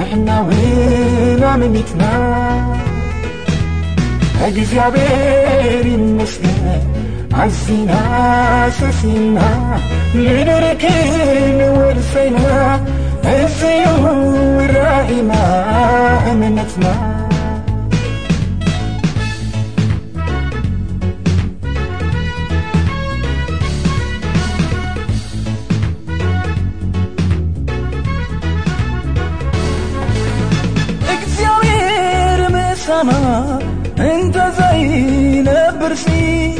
إحنا وهنا ميتنا هاجز يا بير المسلم عايزين اساسينا ندرك اللي ورثينا الزيور الرائمة أمنتنا. سما انت زي نبرسي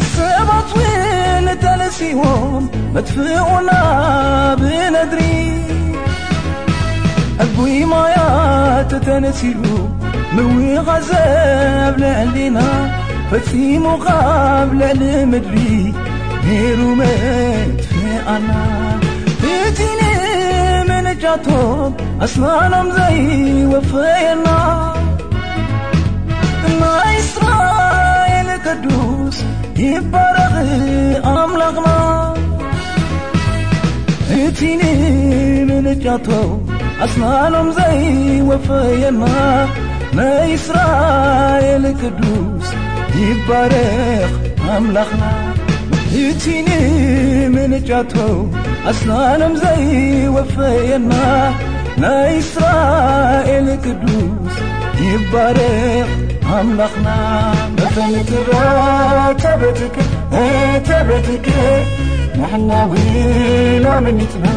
فيه طويل تلس يوم مدفئ بندري. أبوي ما يا تتنسيو موي غزاب لعلينا فتي مقابل المدري غير ما مدفئنا جاتهم أسنانهم زي وفينا ما إسرائيل قدوس يبارغ أملاقنا إتيني من جاتهم أسنانهم زي وفينا ما إسرائيل قدوس يبارغ أملاقنا ቅዱስ ይባረኽ ኣምላኽና እቲ ንምንጃቶም ኣስናኖም ዘይወፈየና ናይ እስራኤል ቅዱስ ይባረኽ ኣምላኽና መፈንት راتبتك راتبتك نحنا وين عملتنا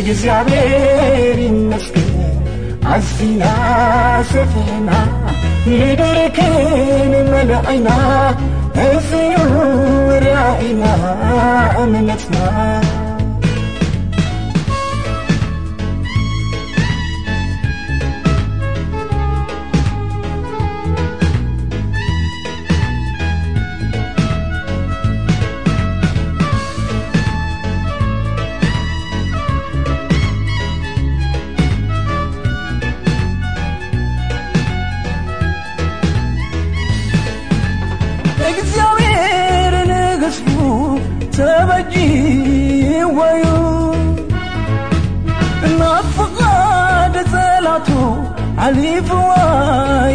እግዚአብሔር ይመስገን አዚና ሰፊና لدركين ملعنا في عيونها أمنتنا. ወዩ እናት ፍቓድ ጸላቱ ዓሊፍዋ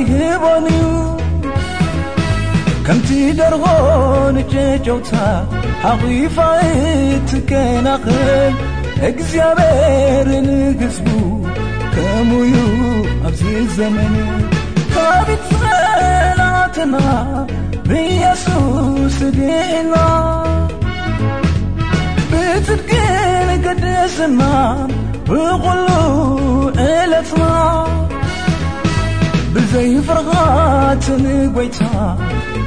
ይህቦን እዩ። ከምቲ ደርሆ ንጨጨውታ ሓቒፋ እትከናኽል እግዚኣብሔር ንግሥቡ ከምዩ ኣብዚ ዘመን። ካቢት ጸላትና ብኢየሱስ ድና السمام وغلو الأثمار بالزي فرغات نقويتا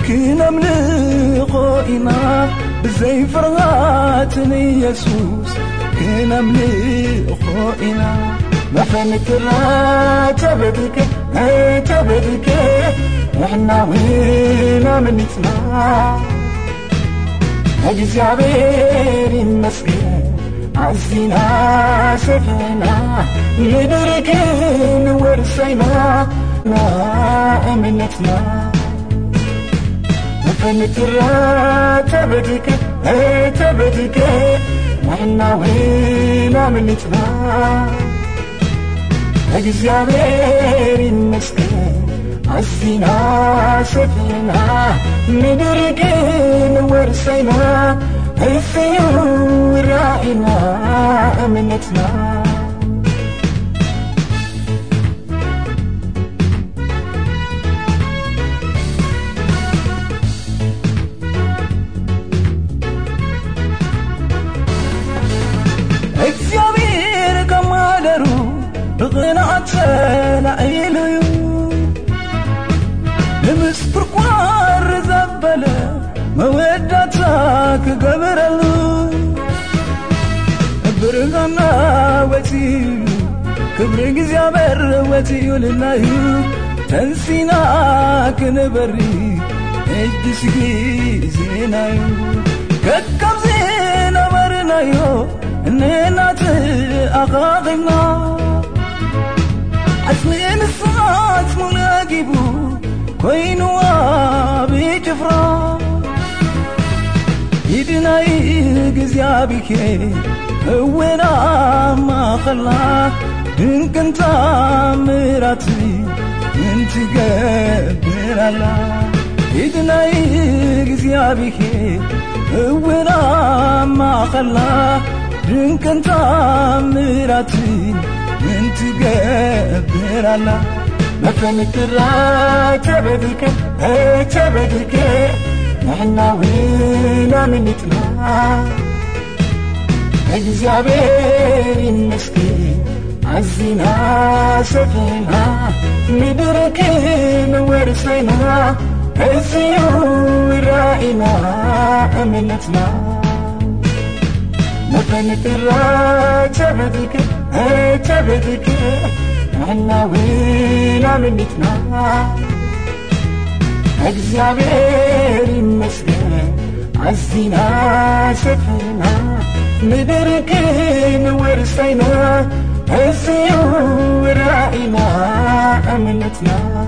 كنا ملقو إنا بالزي فرغات نيسوس كنا ملقو إنا ما فهمك لا تبدك هي تبدك إحنا وينا من نسمع. هجي عبير مسكين አዝና ሰክና ምድርክን ወርሰይና ና እምነትና መፈንትራ ተበድከ ተበድከ ናህናዌና ምንትና እግዚአብሔር ይመስገን። አዝና ሰክና ምድርክን ወርሰይና كيف يرى إلى أمنتنا ክብሪ እግዚኣብሔር ወትዩ ልናዩ ተንሲና ክንበሪ እጅስ ጊዜናዩ ከከም ዝነበርናዮ እንናት ኣኻኺብና ዓፅሚ ሙለጊቡ ኮይኑዋ ብጭፍራ ይድናይ እግዚኣብሔ እወና ማኸላ ድንቅን ታምራት ምን ትገብራላ ይድናይ እግዚኣብሔ እወና ማኸላ ድንቅን ታምራት ምን ትገብራላ መፈንክራ ተበድከ ተበድከ ንሕና ዊና ምንጥና እግዚአብሔር ይመስገን አዚና ሰፊና ምድርክን ወርሰና እዚዩ ራእይና እምነትና መፈንክራ ተበድከ ተበድከ ንሕና ዊና ምንጥና እግዚአብሔር ይመስገን አዚና ሰፊና مدركين ورسينا هزيو وراعيناها أمنتنا.